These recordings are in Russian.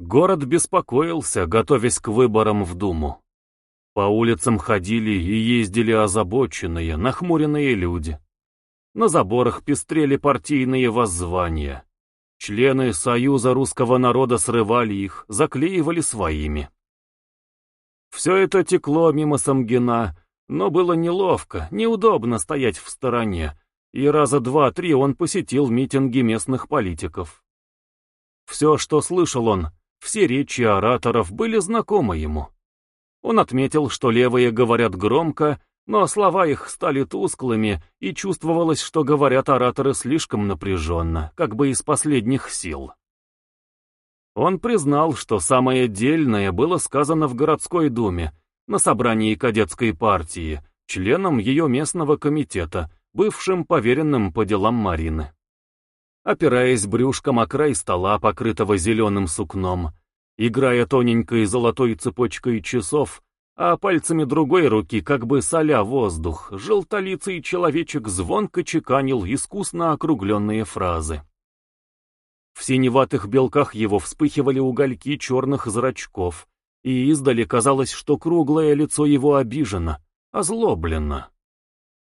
Город беспокоился, готовясь к выборам в Думу. По улицам ходили и ездили озабоченные, нахмуренные люди. На заборах пестрели партийные воззвания. Члены Союза русского народа срывали их, заклеивали своими. Все это текло мимо Самгина, но было неловко, неудобно стоять в стороне, и раза два-три он посетил митинги местных политиков. Все, что слышал он, все речи ораторов были знакомы ему. Он отметил, что левые говорят громко, но слова их стали тусклыми, и чувствовалось, что говорят ораторы слишком напряженно, как бы из последних сил. Он признал, что самое дельное было сказано в городской думе, на собрании кадетской партии, членом ее местного комитета, бывшим поверенным по делам Марины. Опираясь брюшком о край стола, покрытого зеленым сукном, играя тоненькой золотой цепочкой часов, а пальцами другой руки, как бы соля воздух, желтолицый человечек звонко чеканил искусно округленные фразы. В синеватых белках его вспыхивали угольки черных зрачков, и издали казалось, что круглое лицо его обижено, озлоблено.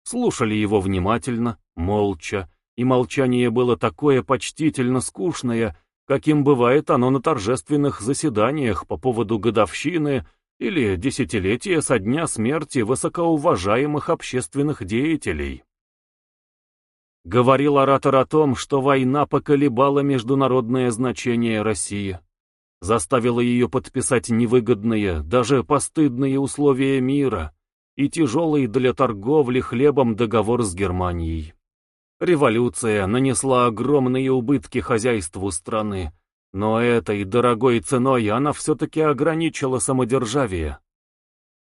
Слушали его внимательно, молча, и молчание было такое почтительно скучное, каким бывает оно на торжественных заседаниях по поводу годовщины или десятилетия со дня смерти высокоуважаемых общественных деятелей. Говорил оратор о том, что война поколебала международное значение России, заставила ее подписать невыгодные, даже постыдные условия мира и тяжелый для торговли хлебом договор с Германией. Революция нанесла огромные убытки хозяйству страны, но этой дорогой ценой она все-таки ограничила самодержавие.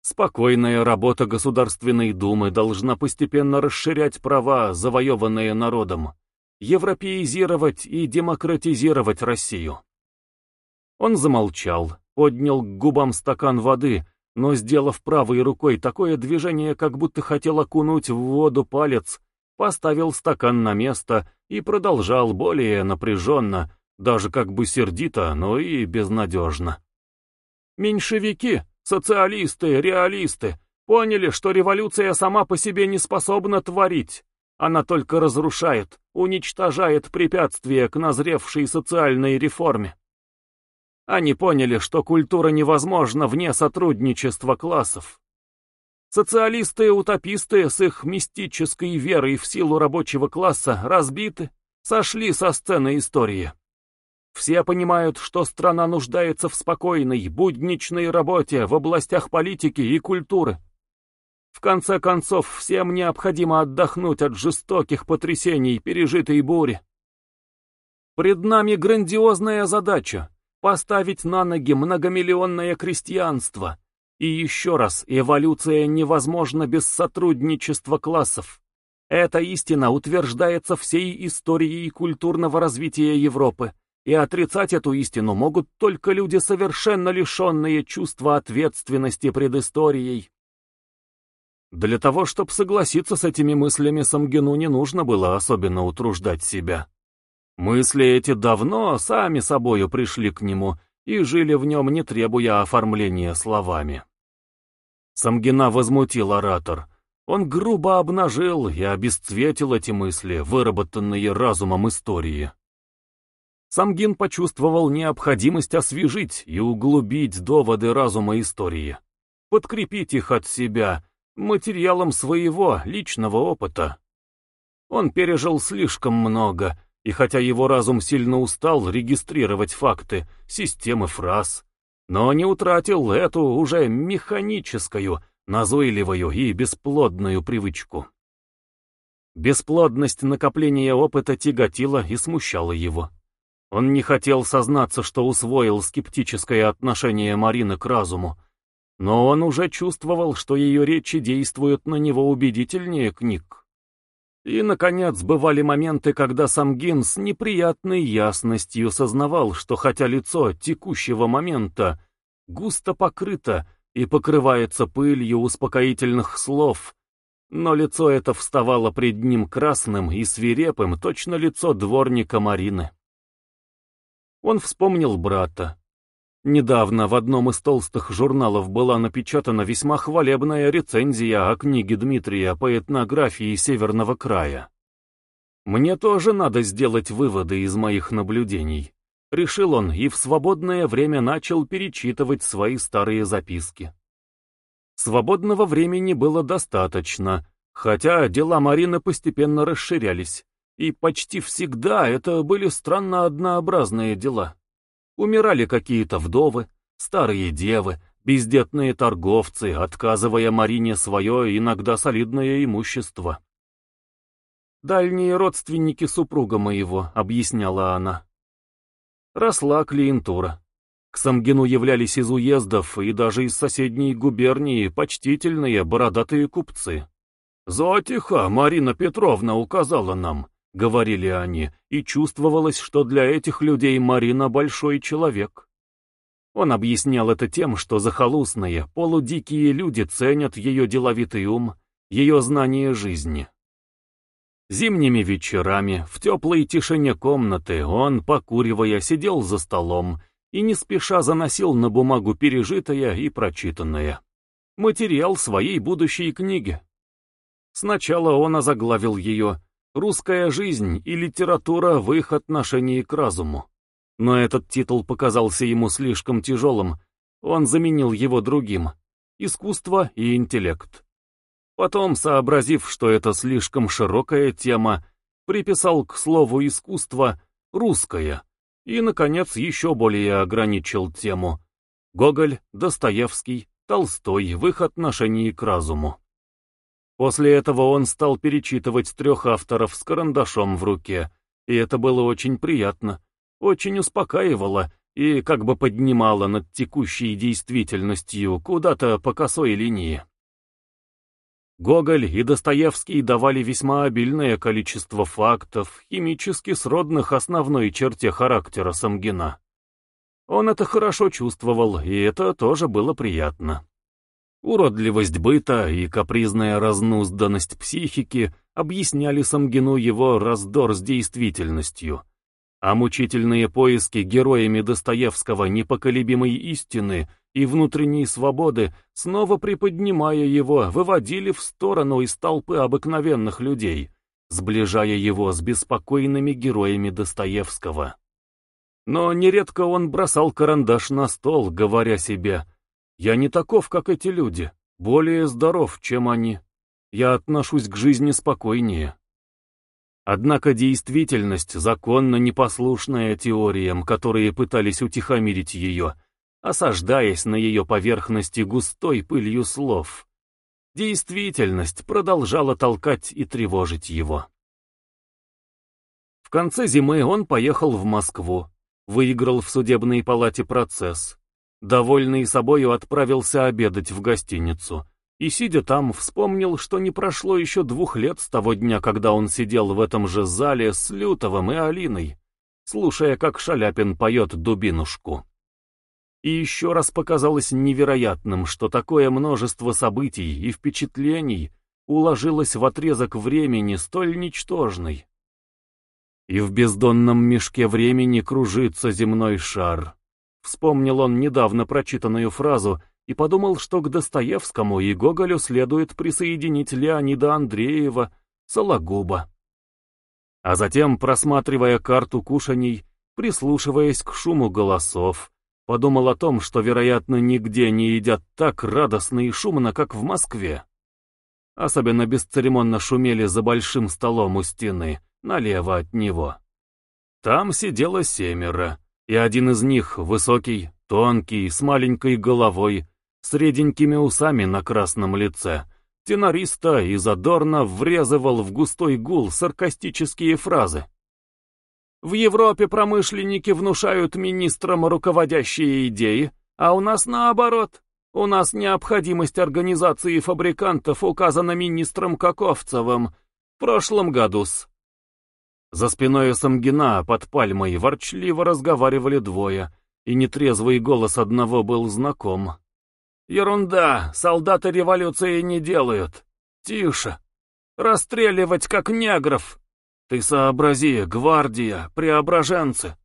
Спокойная работа Государственной Думы должна постепенно расширять права, завоеванные народом, европеизировать и демократизировать Россию. Он замолчал, поднял к губам стакан воды, но, сделав правой рукой такое движение, как будто хотел окунуть в воду палец, поставил стакан на место и продолжал более напряженно, даже как бы сердито, но и безнадежно. Меньшевики, социалисты, реалисты поняли, что революция сама по себе не способна творить. Она только разрушает, уничтожает препятствия к назревшей социальной реформе. Они поняли, что культура невозможна вне сотрудничества классов. Социалисты-утописты с их мистической верой в силу рабочего класса разбиты, сошли со сцены истории. Все понимают, что страна нуждается в спокойной, будничной работе в областях политики и культуры. В конце концов, всем необходимо отдохнуть от жестоких потрясений пережитой бури. Пред нами грандиозная задача — поставить на ноги многомиллионное крестьянство — и еще раз, эволюция невозможна без сотрудничества классов. Эта истина утверждается всей историей культурного развития Европы, и отрицать эту истину могут только люди, совершенно лишенные чувства ответственности пред историей. Для того, чтобы согласиться с этими мыслями, Самгину не нужно было особенно утруждать себя. Мысли эти давно сами собою пришли к нему и жили в нем, не требуя оформления словами. Самгина возмутил оратор. Он грубо обнажил и обесцветил эти мысли, выработанные разумом истории. Самгин почувствовал необходимость освежить и углубить доводы разума истории, подкрепить их от себя, материалом своего личного опыта. Он пережил слишком много, и хотя его разум сильно устал регистрировать факты, системы фраз, но не утратил эту уже механическую, назойливую и бесплодную привычку. Бесплодность накопления опыта тяготила и смущала его. Он не хотел сознаться, что усвоил скептическое отношение Марины к разуму, но он уже чувствовал, что ее речи действуют на него убедительнее книг. И, наконец, бывали моменты, когда Самгин с неприятной ясностью сознавал, что хотя лицо текущего момента густо покрыто и покрывается пылью успокоительных слов, но лицо это вставало пред ним красным и свирепым, точно лицо дворника Марины. Он вспомнил брата. Недавно в одном из толстых журналов была напечатана весьма хвалебная рецензия о книге Дмитрия по этнографии Северного края. Мне тоже надо сделать выводы из моих наблюдений. Решил он и в свободное время начал перечитывать свои старые записки. Свободного времени было достаточно, хотя дела Марины постепенно расширялись, и почти всегда это были странно однообразные дела. Умирали какие-то вдовы, старые девы, бездетные торговцы, отказывая Марине свое иногда солидное имущество. «Дальние родственники супруга моего», — объясняла она. Росла клиентура. К Самгину являлись из уездов и даже из соседней губернии почтительные бородатые купцы. «Зотиха Марина Петровна указала нам», — говорили они, и чувствовалось, что для этих людей Марина большой человек. Он объяснял это тем, что захолустные, полудикие люди ценят ее деловитый ум, ее знание жизни. Зимними вечерами, в теплой тишине комнаты, он, покуривая, сидел за столом и не спеша заносил на бумагу пережитое и прочитанное. Материал своей будущей книги. Сначала он озаглавил ее «Русская жизнь и литература в их отношении к разуму». Но этот титул показался ему слишком тяжелым, он заменил его другим «Искусство и интеллект». Потом, сообразив, что это слишком широкая тема, приписал к слову «искусство» «русское» и, наконец, еще более ограничил тему «Гоголь, Достоевский, Толстой в их отношении к разуму». После этого он стал перечитывать трех авторов с карандашом в руке, и это было очень приятно, очень успокаивало и как бы поднимало над текущей действительностью куда-то по косой линии. Гоголь и Достоевский давали весьма обильное количество фактов, химически сродных основной черте характера Самгина. Он это хорошо чувствовал, и это тоже было приятно. Уродливость быта и капризная разнузданность психики объясняли Самгину его раздор с действительностью, а мучительные поиски героями Достоевского непоколебимой истины и внутренней свободы, снова приподнимая его, выводили в сторону из толпы обыкновенных людей, сближая его с беспокойными героями Достоевского. Но нередко он бросал карандаш на стол, говоря себе — я не таков, как эти люди, более здоров, чем они. Я отношусь к жизни спокойнее. Однако действительность законно непослушная теориям, которые пытались утихомирить ее, осаждаясь на ее поверхности густой пылью слов. Действительность продолжала толкать и тревожить его. В конце зимы он поехал в Москву, выиграл в судебной палате процесс, Довольный собою отправился обедать в гостиницу. И, сидя там, вспомнил, что не прошло еще двух лет с того дня, когда он сидел в этом же зале с Лютовым и Алиной, слушая, как Шаляпин поет дубинушку. И еще раз показалось невероятным, что такое множество событий и впечатлений уложилось в отрезок времени столь ничтожный. И в бездонном мешке времени кружится земной шар, Вспомнил он недавно прочитанную фразу и подумал, что к Достоевскому и Гоголю следует присоединить Леонида Андреева, Сологуба. А затем, просматривая карту кушаний, прислушиваясь к шуму голосов, подумал о том, что, вероятно, нигде не едят так радостно и шумно, как в Москве. Особенно бесцеремонно шумели за большим столом у стены, налево от него. Там сидело семеро и один из них, высокий, тонкий, с маленькой головой, с реденькими усами на красном лице, тенориста и задорно врезывал в густой гул саркастические фразы. В Европе промышленники внушают министрам руководящие идеи, а у нас наоборот. У нас необходимость организации фабрикантов указана министром Каковцевым в прошлом году-с. За спиной Самгина под пальмой ворчливо разговаривали двое, и нетрезвый голос одного был знаком. «Ерунда! Солдаты революции не делают! Тише! Расстреливать как негров! Ты сообрази, гвардия, преображенцы!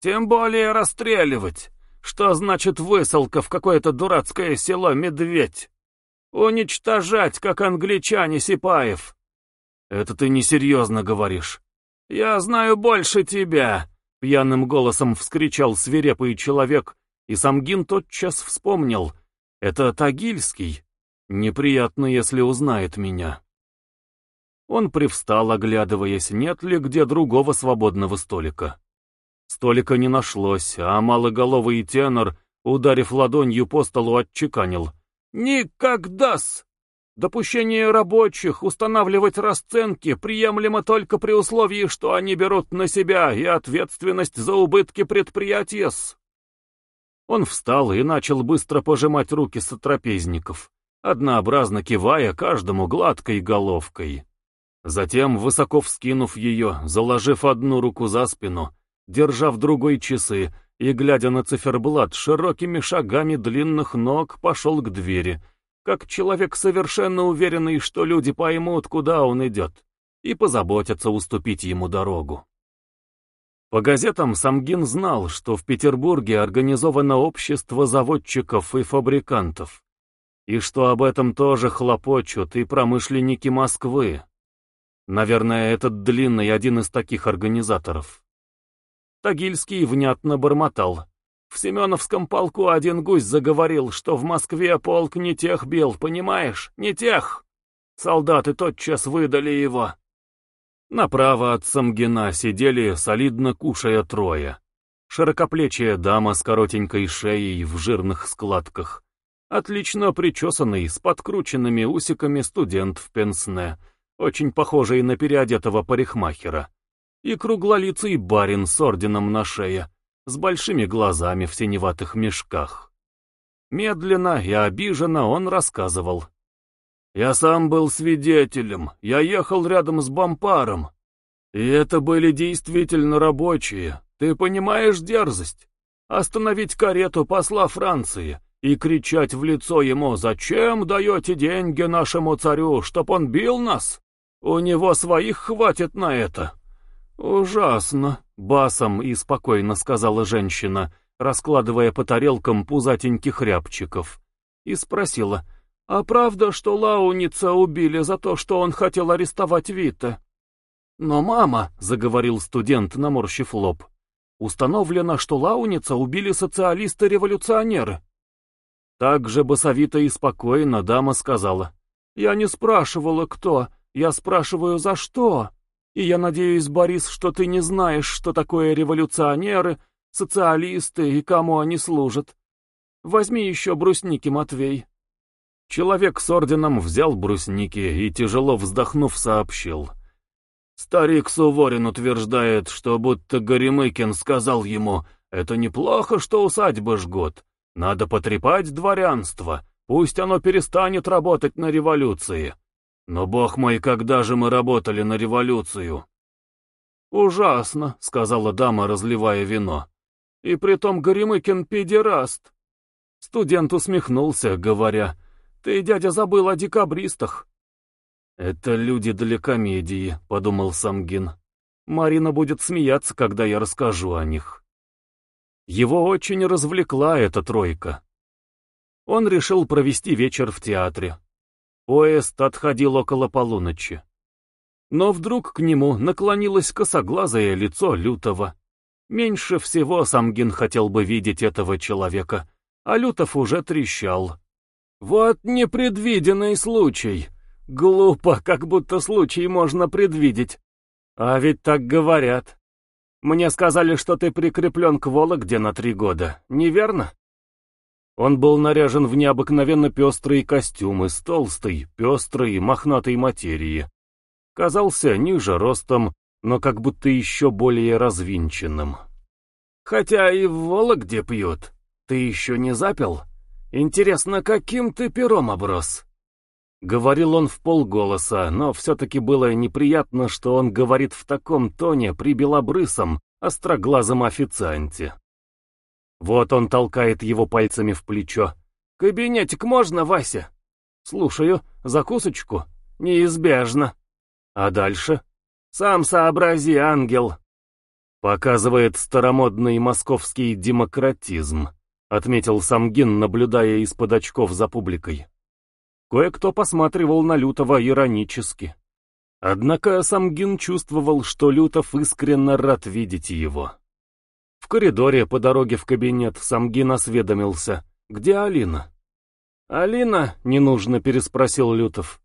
Тем более расстреливать! Что значит высылка в какое-то дурацкое село Медведь? Уничтожать, как англичане Сипаев. Это ты несерьезно говоришь. Я знаю больше тебя, пьяным голосом вскричал свирепый человек, и Самгин тотчас вспомнил. Это Тагильский. Неприятно, если узнает меня. Он привстал, оглядываясь, нет ли где другого свободного столика. Столика не нашлось, а малоголовый тенор, ударив ладонью по столу, отчеканил. «Никогда-с! Допущение рабочих устанавливать расценки приемлемо только при условии, что они берут на себя и ответственность за убытки предприятия-с!» Он встал и начал быстро пожимать руки сотрапезников, однообразно кивая каждому гладкой головкой. Затем, высоко вскинув ее, заложив одну руку за спину, держа в другой часы и, глядя на циферблат, широкими шагами длинных ног пошел к двери, как человек совершенно уверенный, что люди поймут, куда он идет, и позаботятся уступить ему дорогу. По газетам Самгин знал, что в Петербурге организовано общество заводчиков и фабрикантов, и что об этом тоже хлопочут и промышленники Москвы. Наверное, этот длинный один из таких организаторов. Тагильский внятно бормотал. В Семеновском полку один гусь заговорил, что в Москве полк не тех бил, понимаешь? Не тех. Солдаты тотчас выдали его. Направо от Самгина сидели, солидно кушая трое. Широкоплечья дама с коротенькой шеей в жирных складках. Отлично причесанный, с подкрученными усиками студент в пенсне, очень похожий на переодетого парикмахера и круглолицый барин с орденом на шее, с большими глазами в синеватых мешках. Медленно и обиженно он рассказывал. «Я сам был свидетелем, я ехал рядом с бампаром. И это были действительно рабочие, ты понимаешь дерзость? Остановить карету посла Франции и кричать в лицо ему «Зачем даете деньги нашему царю, чтоб он бил нас? У него своих хватит на это». «Ужасно!» — басом и спокойно сказала женщина, раскладывая по тарелкам пузатеньких рябчиков, и спросила, «А правда, что Лауница убили за то, что он хотел арестовать Вита?» «Но, мама», — заговорил студент, наморщив лоб, «установлено, что Лауница убили социалисты-революционеры». Так же басовито и спокойно дама сказала, «Я не спрашивала, кто, я спрашиваю, за что?» И я надеюсь, Борис, что ты не знаешь, что такое революционеры, социалисты и кому они служат. Возьми еще брусники, Матвей. Человек с орденом взял брусники и, тяжело вздохнув, сообщил. Старик Суворин утверждает, что будто Горемыкин сказал ему, «Это неплохо, что усадьба жгут. Надо потрепать дворянство, пусть оно перестанет работать на революции». Но, бог мой, когда же мы работали на революцию? Ужасно, сказала дама, разливая вино. И притом Горемыкин педераст. Студент усмехнулся, говоря, ты, дядя, забыл о декабристах. Это люди для комедии, подумал Самгин. Марина будет смеяться, когда я расскажу о них. Его очень развлекла эта тройка. Он решил провести вечер в театре. Поезд отходил около полуночи. Но вдруг к нему наклонилось косоглазое лицо Лютого. Меньше всего Самгин хотел бы видеть этого человека, а Лютов уже трещал. «Вот непредвиденный случай! Глупо, как будто случай можно предвидеть. А ведь так говорят. Мне сказали, что ты прикреплен к Вологде на три года, неверно?» Он был наряжен в необыкновенно пестрые костюмы с толстой, пестрой, мохнатой материи. Казался ниже ростом, но как будто еще более развинченным. «Хотя и в Вологде пьют. Ты еще не запил? Интересно, каким ты пером оброс?» Говорил он в полголоса, но все-таки было неприятно, что он говорит в таком тоне при белобрысом, остроглазом официанте. Вот он толкает его пальцами в плечо. «Кабинетик можно, Вася?» «Слушаю. Закусочку?» «Неизбежно». «А дальше?» «Сам сообрази, ангел». Показывает старомодный московский демократизм. отметил Самгин, наблюдая из-под очков за публикой. Кое-кто посматривал на Лютова иронически. Однако Самгин чувствовал, что Лютов искренне рад видеть его. В коридоре по дороге в кабинет Самгин осведомился, где Алина. «Алина?» — ненужно переспросил Лютов.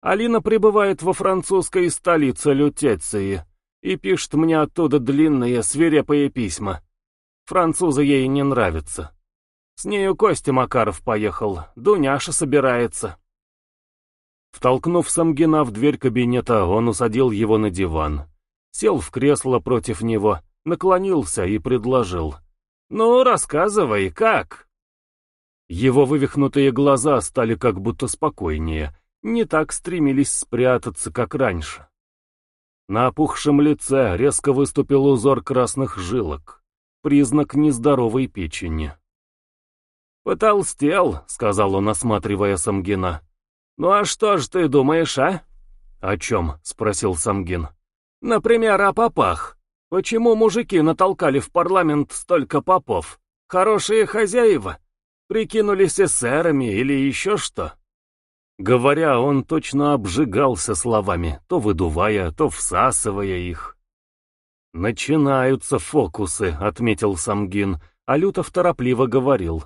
«Алина пребывает во французской столице Лютеции и пишет мне оттуда длинные свирепые письма. Французы ей не нравятся. С нею Костя Макаров поехал, Дуняша собирается». Втолкнув Самгина в дверь кабинета, он усадил его на диван. Сел в кресло против него, наклонился и предложил. «Ну, рассказывай, как?» Его вывихнутые глаза стали как будто спокойнее, не так стремились спрятаться, как раньше. На опухшем лице резко выступил узор красных жилок, признак нездоровой печени. «Потолстел», — сказал он, осматривая Самгина. «Ну а что ж ты думаешь, а?» «О чем?» — спросил Самгин. «Например, о попах. Почему мужики натолкали в парламент столько попов? Хорошие хозяева? Прикинулись эсерами или еще что?» Говоря, он точно обжигался словами, то выдувая, то всасывая их. «Начинаются фокусы», — отметил Самгин, а Лютов торопливо говорил.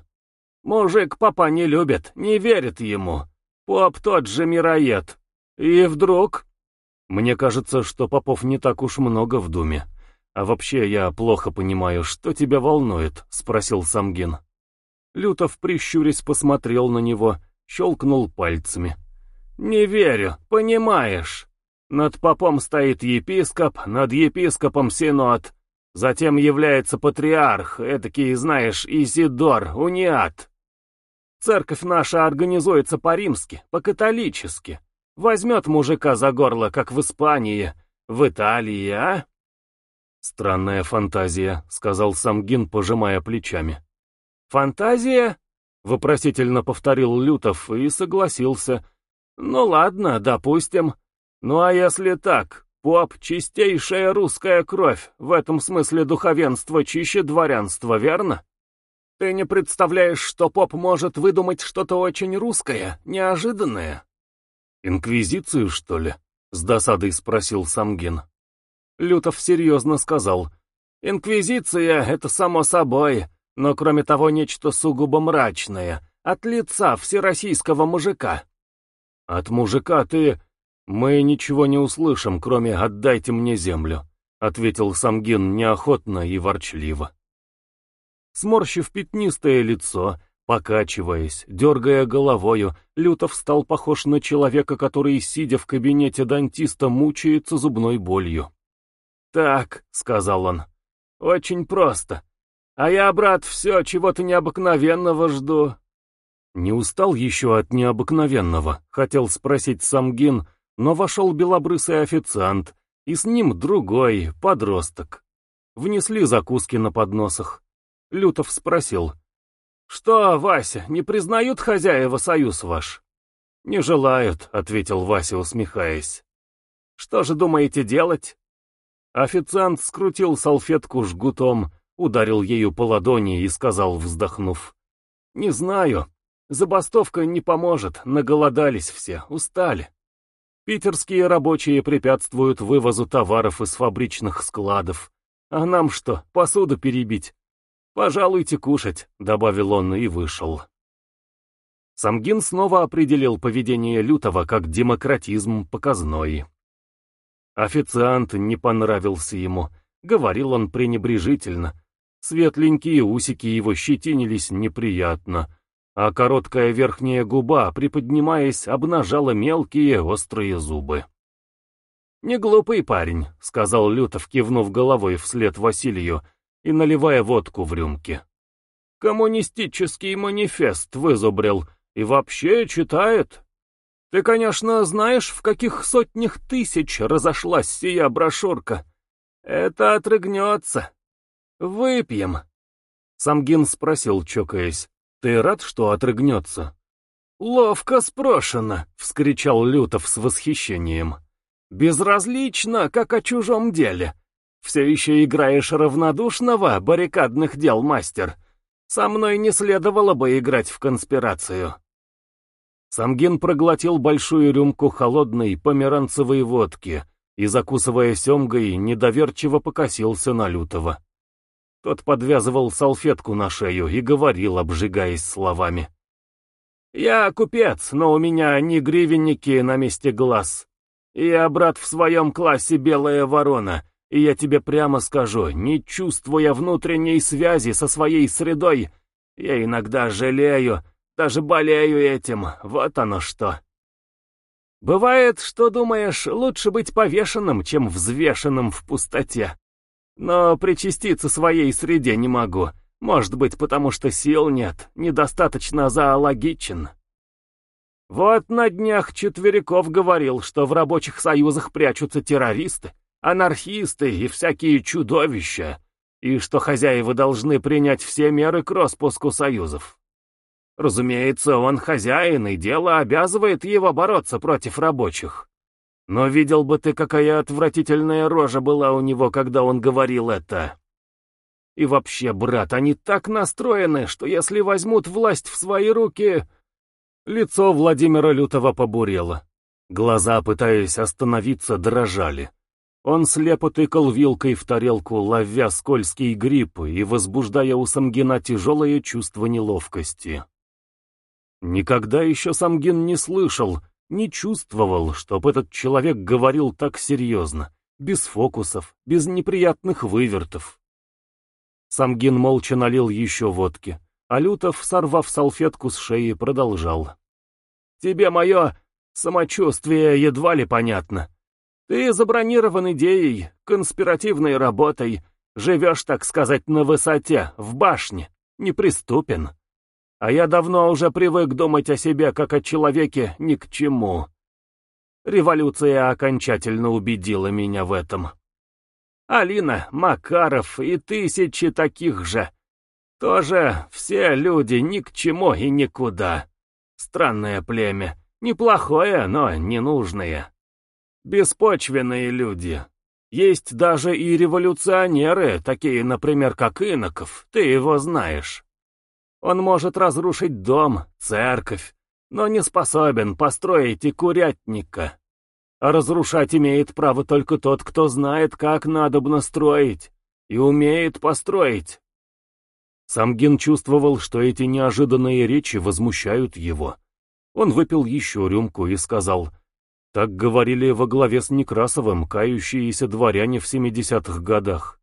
«Мужик папа не любит, не верит ему. Поп тот же мироед. И вдруг...» «Мне кажется, что попов не так уж много в думе. А вообще я плохо понимаю, что тебя волнует?» — спросил Самгин. Лютов, прищурясь, посмотрел на него, щелкнул пальцами. «Не верю, понимаешь. Над попом стоит епископ, над епископом синод. Затем является патриарх, этакий, знаешь, Изидор, униат. Церковь наша организуется по-римски, по-католически. Возьмет мужика за горло, как в Испании, в Италии, а?» «Странная фантазия», — сказал Самгин, пожимая плечами. «Фантазия?» — вопросительно повторил Лютов и согласился. «Ну ладно, допустим. Ну а если так, поп — чистейшая русская кровь, в этом смысле духовенство чище дворянства, верно? Ты не представляешь, что поп может выдумать что-то очень русское, неожиданное?» «Инквизицию, что ли?» — с досадой спросил Самгин. Лютов серьезно сказал. «Инквизиция — это само собой, но кроме того нечто сугубо мрачное, от лица всероссийского мужика. От мужика ты... Мы ничего не услышим, кроме «отдайте мне землю», — ответил Самгин неохотно и ворчливо. Сморщив пятнистое лицо, покачиваясь, дергая головою, Лютов стал похож на человека, который, сидя в кабинете дантиста, мучается зубной болью. «Так», — сказал он, — «очень просто. А я, брат, все чего-то необыкновенного жду. Не устал еще от необыкновенного, хотел спросить Самгин, но вошел белобрысый официант, и с ним другой, подросток. Внесли закуски на подносах. Лютов спросил. «Что, Вася, не признают хозяева союз ваш?» «Не желают», — ответил Вася, усмехаясь. «Что же думаете делать?» Официант скрутил салфетку жгутом, ударил ею по ладони и сказал, вздохнув. «Не знаю. Забастовка не поможет, наголодались все, устали. Питерские рабочие препятствуют вывозу товаров из фабричных складов. А нам что, посуду перебить? Пожалуйте кушать», — добавил он и вышел. Самгин снова определил поведение Лютого как демократизм показной. Официант не понравился ему, говорил он пренебрежительно, Светленькие усики его щетинились неприятно, а короткая верхняя губа, приподнимаясь, обнажала мелкие острые зубы. «Не глупый парень», — сказал Лютов, кивнув головой вслед Василию и наливая водку в рюмки. «Коммунистический манифест вызубрил и вообще читает. Ты, конечно, знаешь, в каких сотнях тысяч разошлась сия брошюрка. Это отрыгнется, «Выпьем!» Самгин спросил, чокаясь. «Ты рад, что отрыгнется?» «Ловко спрошено!» — вскричал Лютов с восхищением. «Безразлично, как о чужом деле. Все еще играешь равнодушного, баррикадных дел мастер. Со мной не следовало бы играть в конспирацию. Самгин проглотил большую рюмку холодной померанцевой водки и, закусывая семгой, недоверчиво покосился на Лютого. Тот подвязывал салфетку на шею и говорил, обжигаясь словами. «Я купец, но у меня не гривенники на месте глаз. Я, брат, в своем классе белая ворона, и я тебе прямо скажу, не чувствуя внутренней связи со своей средой, я иногда жалею, даже болею этим, вот оно что». Бывает, что думаешь, лучше быть повешенным, чем взвешенным в пустоте. Но причаститься своей среде не могу. Может быть, потому что сил нет, недостаточно зоологичен. Вот на днях Четверяков говорил, что в рабочих союзах прячутся террористы, анархисты и всякие чудовища, и что хозяева должны принять все меры к распуску союзов. Разумеется, он хозяин, и дело обязывает его бороться против рабочих. Но видел бы ты, какая отвратительная рожа была у него, когда он говорил это. И вообще, брат, они так настроены, что если возьмут власть в свои руки... Лицо Владимира Лютого побурело. Глаза, пытаясь остановиться, дрожали. Он слепо тыкал вилкой в тарелку, ловя скользкий гриб и возбуждая у Самгина тяжелое чувство неловкости. Никогда еще Самгин не слышал, не чувствовал, чтоб этот человек говорил так серьезно, без фокусов, без неприятных вывертов. Самгин молча налил еще водки, а Лютов, сорвав салфетку с шеи, продолжал. «Тебе мое самочувствие едва ли понятно. Ты забронирован идеей, конспиративной работой, живешь, так сказать, на высоте, в башне, неприступен. А я давно уже привык думать о себе как о человеке ни к чему. Революция окончательно убедила меня в этом. Алина, Макаров и тысячи таких же. Тоже все люди ни к чему и никуда. Странное племя. Неплохое, но ненужное. Беспочвенные люди. Есть даже и революционеры, такие, например, как Иноков, ты его знаешь. Он может разрушить дом, церковь, но не способен построить и курятника. А разрушать имеет право только тот, кто знает, как надобно строить, и умеет построить. Самгин чувствовал, что эти неожиданные речи возмущают его. Он выпил еще рюмку и сказал, так говорили во главе с Некрасовым кающиеся дворяне в 70-х годах.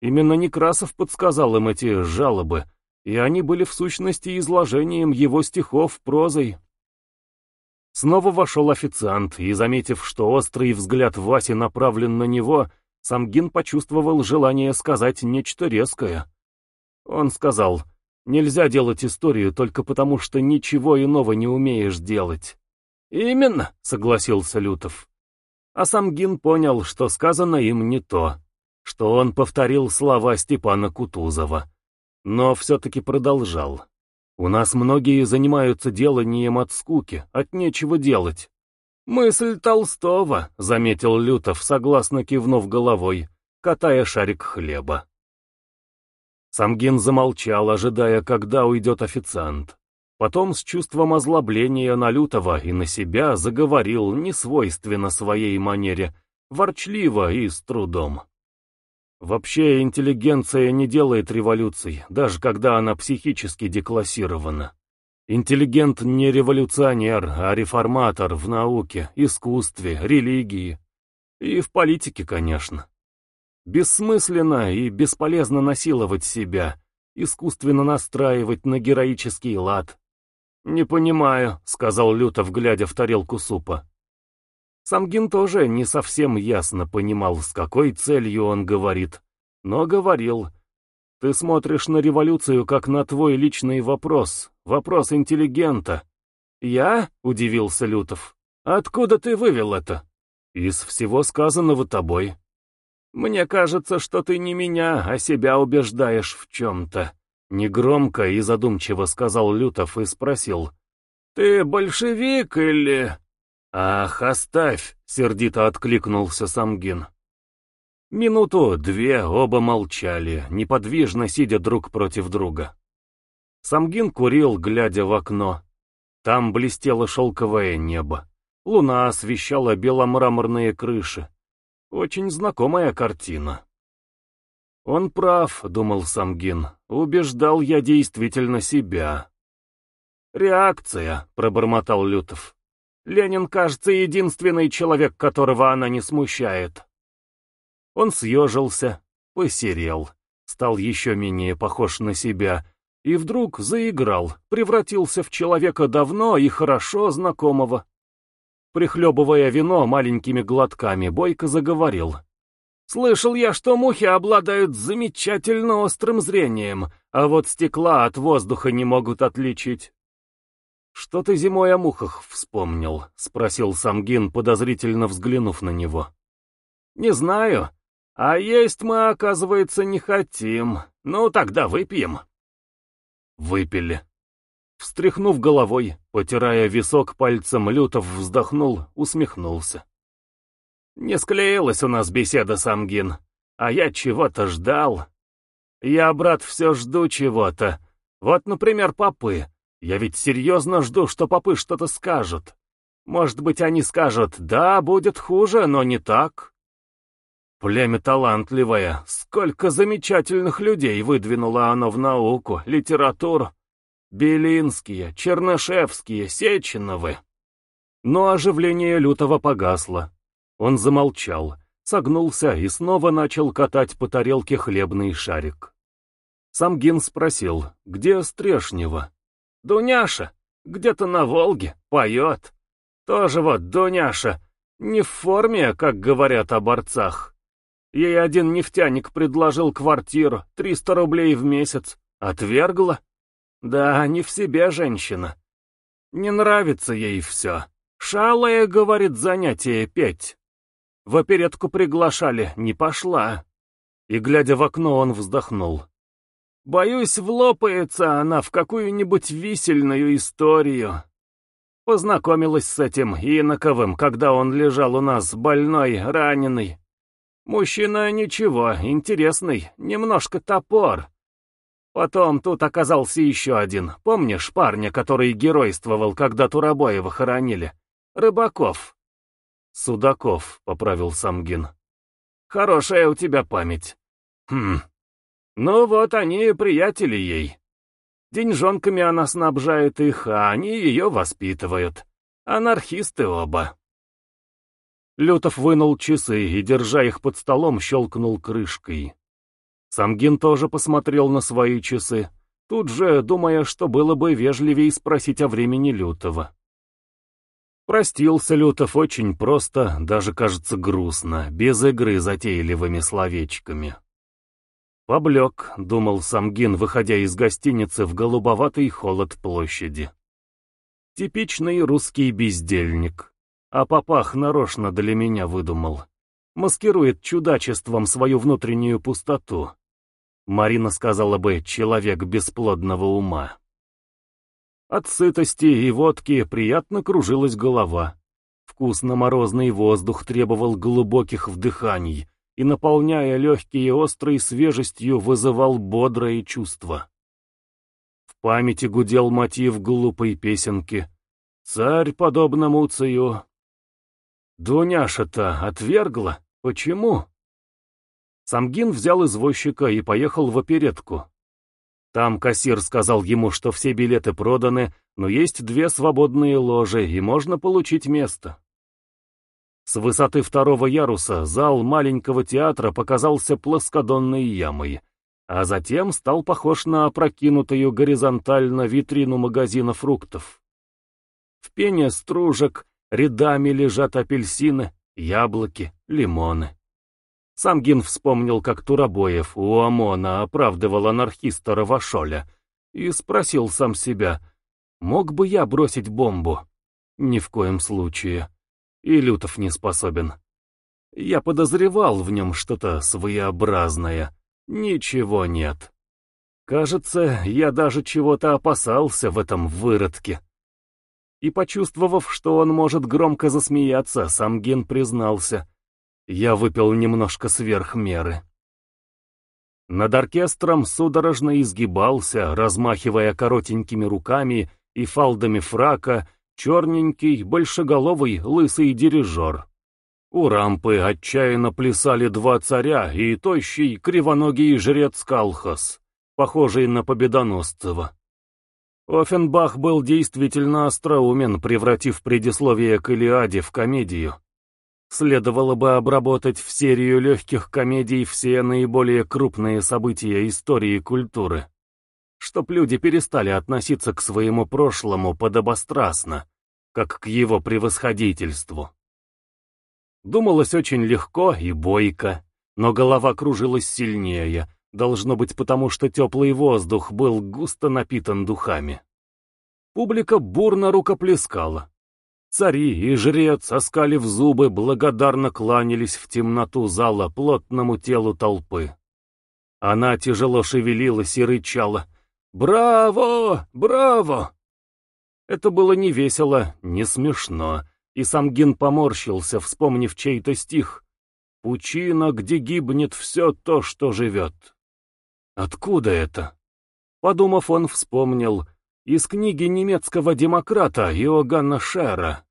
Именно Некрасов подсказал им эти жалобы, и они были в сущности изложением его стихов прозой. Снова вошел официант, и, заметив, что острый взгляд Васи направлен на него, Самгин почувствовал желание сказать нечто резкое. Он сказал, «Нельзя делать историю только потому, что ничего иного не умеешь делать». «Именно», — согласился Лютов. А Самгин понял, что сказано им не то, что он повторил слова Степана Кутузова но все-таки продолжал. У нас многие занимаются деланием от скуки, от нечего делать. «Мысль Толстого», — заметил Лютов, согласно кивнув головой, катая шарик хлеба. Самгин замолчал, ожидая, когда уйдет официант. Потом с чувством озлобления на Лютова и на себя заговорил несвойственно своей манере, ворчливо и с трудом. Вообще интеллигенция не делает революций, даже когда она психически деклассирована. Интеллигент не революционер, а реформатор в науке, искусстве, религии. И в политике, конечно. Бессмысленно и бесполезно насиловать себя, искусственно настраивать на героический лад. «Не понимаю», — сказал Лютов, глядя в тарелку супа. Самгин тоже не совсем ясно понимал, с какой целью он говорит, но говорил. Ты смотришь на революцию как на твой личный вопрос, вопрос интеллигента. Я? — удивился Лютов. Откуда ты вывел это? Из всего сказанного тобой. Мне кажется, что ты не меня, а себя убеждаешь в чем-то. Негромко и задумчиво сказал Лютов и спросил. Ты большевик или... «Ах, оставь!» — сердито откликнулся Самгин. Минуту, две оба молчали, неподвижно сидя друг против друга. Самгин курил, глядя в окно. Там блестело шелковое небо. Луна освещала беломраморные крыши. Очень знакомая картина. «Он прав», — думал Самгин, — «убеждал я действительно себя». «Реакция», — пробормотал Лютов. «Ленин, кажется, единственный человек, которого она не смущает». Он съежился, посерел, стал еще менее похож на себя, и вдруг заиграл, превратился в человека давно и хорошо знакомого. Прихлебывая вино маленькими глотками, Бойко заговорил. «Слышал я, что мухи обладают замечательно острым зрением, а вот стекла от воздуха не могут отличить». «Что ты зимой о мухах вспомнил?» — спросил Самгин, подозрительно взглянув на него. «Не знаю. А есть мы, оказывается, не хотим. Ну, тогда выпьем». Выпили. Встряхнув головой, потирая висок пальцем, Лютов вздохнул, усмехнулся. Не склеилась у нас беседа, Самгин, а я чего-то ждал. Я, брат, все жду чего-то. Вот, например, попы. Я ведь серьезно жду, что попы что-то скажут. Может быть, они скажут, да, будет хуже, но не так. Племя талантливое, сколько замечательных людей выдвинуло оно в науку, литературу. Белинские, Чернышевские, Сеченовы. Но оживление Лютого погасло. Он замолчал, согнулся и снова начал катать по тарелке хлебный шарик. Самгин спросил, где Стрешнева? «Дуняша, где-то на Волге, поет. Тоже вот Дуняша, не в форме, как говорят о борцах, Ей один нефтяник предложил квартиру, 300 рублей в месяц. Отвергла? Да, не в себе женщина. Не нравится ей все. Шалое, говорит, занятие петь. В оперетку приглашали, не пошла. И, глядя в окно, он вздохнул. Боюсь, влопается она в какую-нибудь висельную историю. Познакомилась с этим Иноковым, когда он лежал у нас больной, раненый. Мужчина ничего, интересный, немножко топор. Потом тут оказался еще один. Помнишь парня, который геройствовал, когда Турабоева хоронили? Рыбаков. Судаков, поправил Самгин. Хорошая у тебя память. Хм. Ну вот они приятели ей. Деньжонками она снабжает их, а они ее воспитывают. Анархисты оба. Лютов вынул часы и, держа их под столом, щелкнул крышкой. Самгин тоже посмотрел на свои часы, тут же думая, что было бы вежливее спросить о времени Лютова. Простился Лютов очень просто, даже кажется грустно, без игры затейливыми словечками. Поблек, думал Самгин, выходя из гостиницы в голубоватый холод площади. Типичный русский бездельник. А попах нарочно для меня выдумал. Маскирует чудачеством свою внутреннюю пустоту. Марина сказала бы «человек бесплодного ума». От сытости и водки приятно кружилась голова. Вкусно-морозный воздух требовал глубоких вдыханий и, наполняя легкие острой свежестью, вызывал бодрое чувство. В памяти гудел мотив глупой песенки «Царь, подобно Муцию, Дуняша-то отвергла? Почему? Самгин взял извозчика и поехал в оперетку. Там кассир сказал ему, что все билеты проданы, но есть две свободные ложи, и можно получить место. С высоты второго яруса зал маленького театра показался плоскодонной ямой, а затем стал похож на опрокинутую горизонтально витрину магазина фруктов. В пене стружек Рядами лежат апельсины, яблоки, лимоны. Сам Гин вспомнил, как Турабоев у ОМОНа оправдывал анархиста Равашоля и спросил сам себя, мог бы я бросить бомбу? Ни в коем случае. И Лютов не способен. Я подозревал в нем что-то своеобразное. Ничего нет. Кажется, я даже чего-то опасался в этом выродке. И почувствовав, что он может громко засмеяться, сам Ген признался. Я выпил немножко сверх меры. Над оркестром судорожно изгибался, размахивая коротенькими руками и фалдами фрака, черненький, большеголовый, лысый дирижер. У рампы отчаянно плясали два царя и тощий, кривоногий жрец Калхас, похожий на Победоносцева. Оффенбах был действительно остроумен, превратив предисловие к Илиаде в комедию. Следовало бы обработать в серию легких комедий все наиболее крупные события истории культуры, чтоб люди перестали относиться к своему прошлому подобострастно, как к его превосходительству. Думалось очень легко и бойко, но голова кружилась сильнее, должно быть потому, что теплый воздух был густо напитан духами. Публика бурно рукоплескала. Цари и жрец, оскалив зубы, благодарно кланялись в темноту зала плотному телу толпы. Она тяжело шевелилась и рычала «Браво! Браво!» Это было не весело, не смешно, и Самгин поморщился, вспомнив чей-то стих «Пучина, где гибнет все то, что живет». Откуда это? Подумав, он вспомнил — из книги немецкого демократа Иоганна Шера.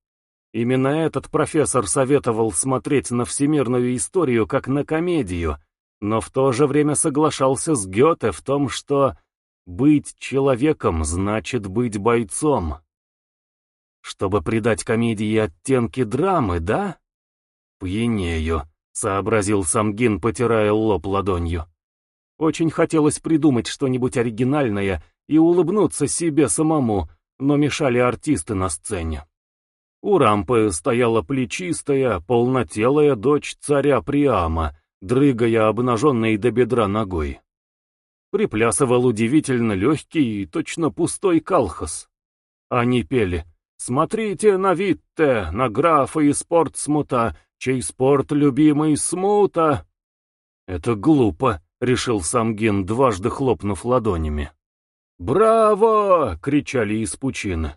Именно этот профессор советовал смотреть на всемирную историю как на комедию, но в то же время соглашался с Гёте в том, что «быть человеком значит быть бойцом». Чтобы придать комедии оттенки драмы, да? «Пьянею», — сообразил Самгин, потирая лоб ладонью. Очень хотелось придумать что-нибудь оригинальное и улыбнуться себе самому, но мешали артисты на сцене. У рампы стояла плечистая, полнотелая дочь царя Приама, дрыгая обнаженной до бедра ногой. Приплясывал удивительно легкий и точно пустой калхас. Они пели «Смотрите на Витте, на графа и спортсмута, чей спорт любимый смута». «Это глупо», — решил Самгин, дважды хлопнув ладонями. «Браво!» — кричали из пучины.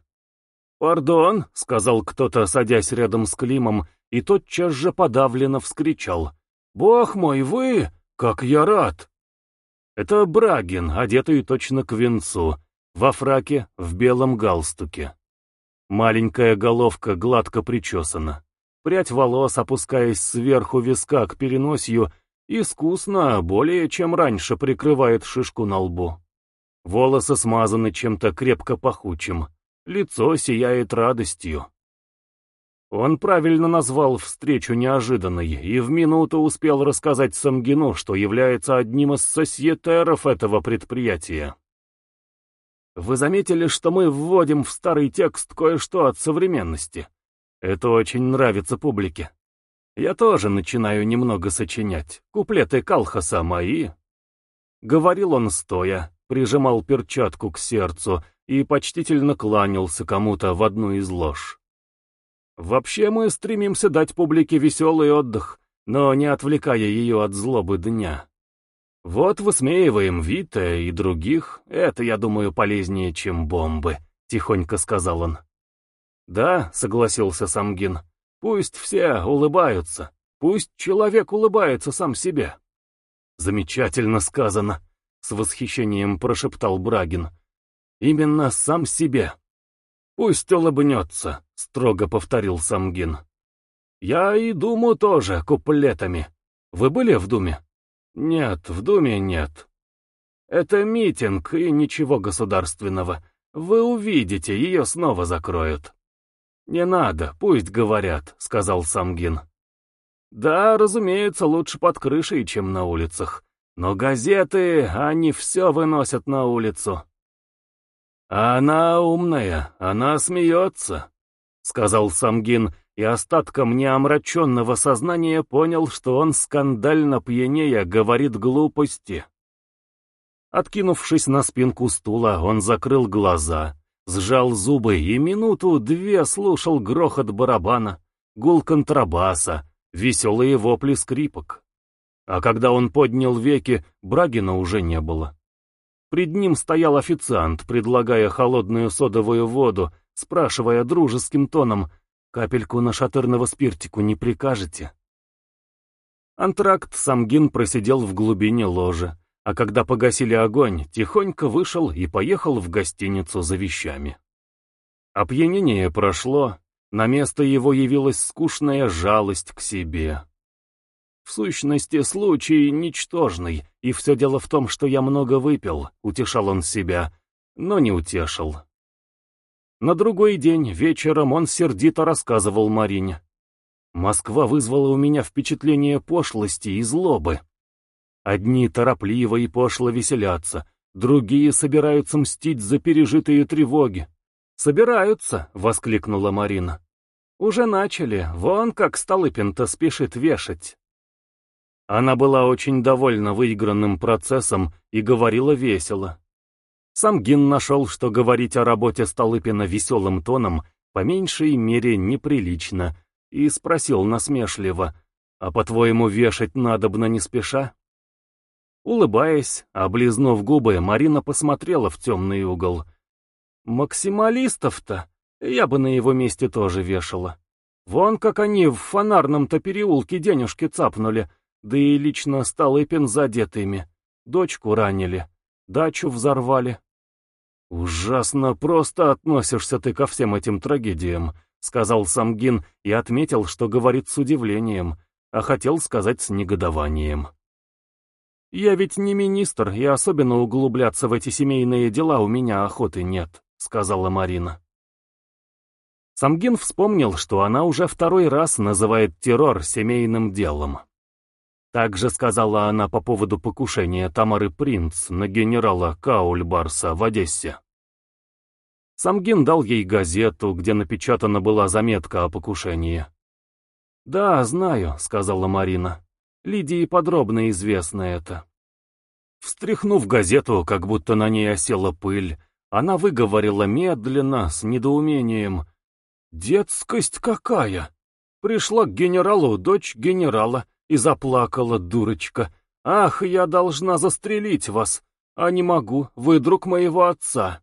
«Пардон», — сказал кто-то, садясь рядом с Климом, и тотчас же подавленно вскричал. «Бог мой, вы! Как я рад!» Это Брагин, одетый точно к венцу, во фраке, в белом галстуке. Маленькая головка гладко причесана. Прядь волос, опускаясь сверху виска к переносью, искусно, более чем раньше, прикрывает шишку на лбу. Волосы смазаны чем-то крепко пахучим. Лицо сияет радостью. Он правильно назвал встречу неожиданной и в минуту успел рассказать Самгину, что является одним из сосьетеров этого предприятия. Вы заметили, что мы вводим в старый текст кое-что от современности? Это очень нравится публике. Я тоже начинаю немного сочинять. Куплеты Калхаса мои. Говорил он стоя, прижимал перчатку к сердцу и почтительно кланялся кому-то в одну из лож. Вообще мы стремимся дать публике веселый отдых, но не отвлекая ее от злобы дня. Вот высмеиваем Вита и других, это, я думаю, полезнее, чем бомбы, — тихонько сказал он. Да, — согласился Самгин, — пусть все улыбаются, пусть человек улыбается сам себе. Замечательно сказано, — с восхищением прошептал Брагин. «Именно сам себе». «Пусть улыбнется», — строго повторил Самгин. «Я и Думу тоже куплетами. Вы были в Думе?» «Нет, в Думе нет. Это митинг и ничего государственного. Вы увидите, ее снова закроют». «Не надо, пусть говорят», — сказал Самгин. «Да, разумеется, лучше под крышей, чем на улицах. Но газеты, они все выносят на улицу. «Она умная, она смеется», — сказал Самгин, и остатком неомраченного сознания понял, что он скандально пьянея говорит глупости. Откинувшись на спинку стула, он закрыл глаза, сжал зубы и минуту-две слушал грохот барабана, гул контрабаса, веселые вопли скрипок. А когда он поднял веки, Брагина уже не было. Пред ним стоял официант, предлагая холодную содовую воду, спрашивая дружеским тоном, «Капельку нашатырного спиртику не прикажете?» Антракт Самгин просидел в глубине ложи, а когда погасили огонь, тихонько вышел и поехал в гостиницу за вещами. Опьянение прошло, на место его явилась скучная жалость к себе. В сущности, случай ничтожный, и все дело в том, что я много выпил, утешал он себя, но не утешил. На другой день вечером он сердито рассказывал Марине. Москва вызвала у меня впечатление пошлости и злобы. Одни торопливо и пошло веселятся, другие собираются мстить за пережитые тревоги. «Собираются!» — воскликнула Марина. «Уже начали, вон как Столыпин-то спешит вешать». Она была очень довольна выигранным процессом и говорила весело. Сам Гин нашел, что говорить о работе Столыпина веселым тоном по меньшей мере неприлично, и спросил насмешливо, «А по-твоему, вешать надобно не спеша?» Улыбаясь, облизнув губы, Марина посмотрела в темный угол. «Максималистов-то я бы на его месте тоже вешала. Вон как они в фонарном-то переулке денежки цапнули, да и лично Столыпин задетыми. Дочку ранили, дачу взорвали». «Ужасно просто относишься ты ко всем этим трагедиям», — сказал Самгин и отметил, что говорит с удивлением, а хотел сказать с негодованием. «Я ведь не министр, и особенно углубляться в эти семейные дела у меня охоты нет», — сказала Марина. Самгин вспомнил, что она уже второй раз называет террор семейным делом. Также сказала она по поводу покушения Тамары Принц на генерала Каульбарса в Одессе. Самгин дал ей газету, где напечатана была заметка о покушении. «Да, знаю», — сказала Марина. Лидии подробно известно это. Встряхнув газету, как будто на ней осела пыль, она выговорила медленно, с недоумением. «Детскость какая!» Пришла к генералу дочь генерала и заплакала, дурочка. «Ах, я должна застрелить вас, а не могу, вы друг моего отца».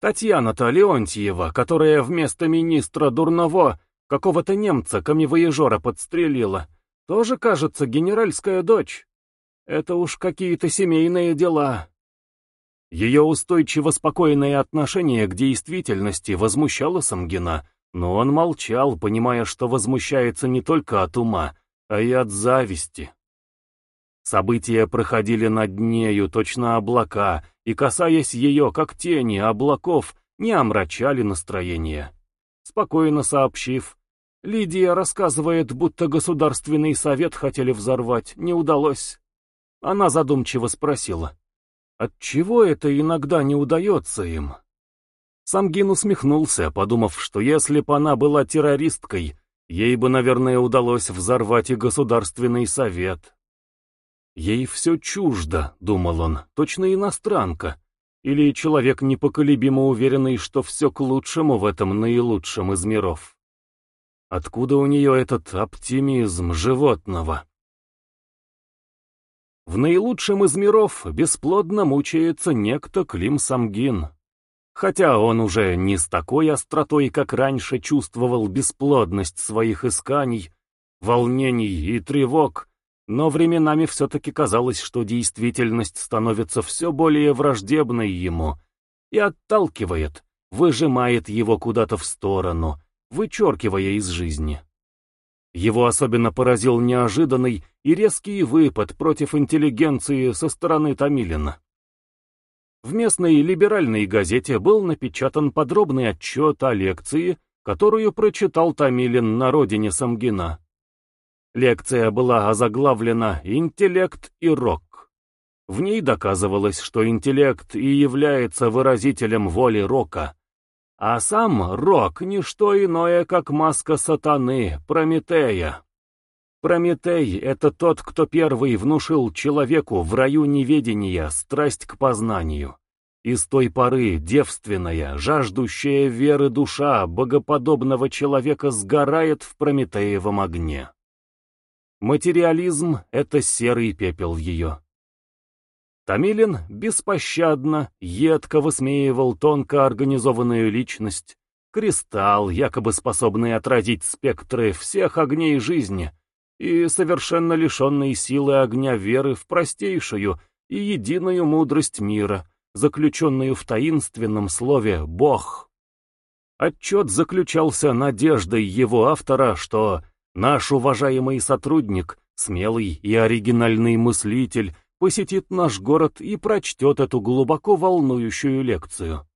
Татьяна-то Леонтьева, которая вместо министра Дурново какого-то немца камевоежора подстрелила, тоже, кажется, генеральская дочь. Это уж какие-то семейные дела. Ее устойчиво спокойное отношение к действительности возмущало Самгина, но он молчал, понимая, что возмущается не только от ума, а и от зависти. События проходили над нею, точно облака, и, касаясь ее, как тени облаков, не омрачали настроение. Спокойно сообщив, Лидия рассказывает, будто Государственный совет хотели взорвать, не удалось. Она задумчиво спросила, отчего это иногда не удается им? Самгин усмехнулся, подумав, что если бы она была террористкой, ей бы, наверное, удалось взорвать и Государственный совет. Ей все чуждо, думал он, точно иностранка, или человек непоколебимо уверенный, что все к лучшему в этом наилучшем из миров. Откуда у нее этот оптимизм животного? В наилучшем из миров бесплодно мучается некто Клим Самгин. Хотя он уже не с такой остротой, как раньше, чувствовал бесплодность своих исканий, волнений и тревог, но временами все-таки казалось, что действительность становится все более враждебной ему и отталкивает, выжимает его куда-то в сторону, вычеркивая из жизни. Его особенно поразил неожиданный и резкий выпад против интеллигенции со стороны Томилина. В местной либеральной газете был напечатан подробный отчет о лекции, которую прочитал Томилин на родине Самгина. Лекция была озаглавлена «Интеллект и рок». В ней доказывалось, что интеллект и является выразителем воли рока, а сам Рок — не что иное, как маска сатаны, Прометея. Прометей — это тот, кто первый внушил человеку в раю неведения страсть к познанию. И с той поры девственная, жаждущая веры душа богоподобного человека сгорает в Прометеевом огне. Материализм — это серый пепел ее. Томилин беспощадно, едко высмеивал тонко организованную личность, кристалл, якобы способный отразить спектры всех огней жизни, и совершенно лишенный силы огня веры в простейшую, и единую мудрость мира, заключенную в таинственном слове «Бог». Отчет заключался надеждой его автора, что наш уважаемый сотрудник, смелый и оригинальный мыслитель, посетит наш город и прочтет эту глубоко волнующую лекцию.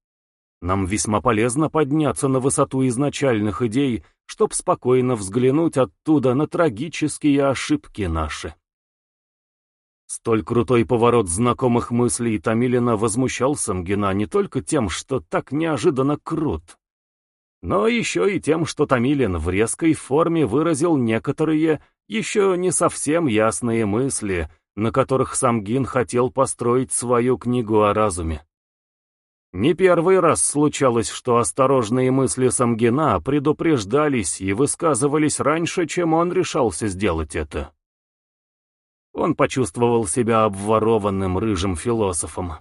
Нам весьма полезно подняться на высоту изначальных идей, чтоб спокойно взглянуть оттуда на трагические ошибки наши. Столь крутой поворот знакомых мыслей Томилина возмущал Самгина не только тем, что так неожиданно крут, но еще и тем, что Томилин в резкой форме выразил некоторые, еще не совсем ясные мысли, на которых Самгин хотел построить свою книгу о разуме. Не первый раз случалось, что осторожные мысли Самгина предупреждались и высказывались раньше, чем он решался сделать это. Он почувствовал себя обворованным рыжим философом.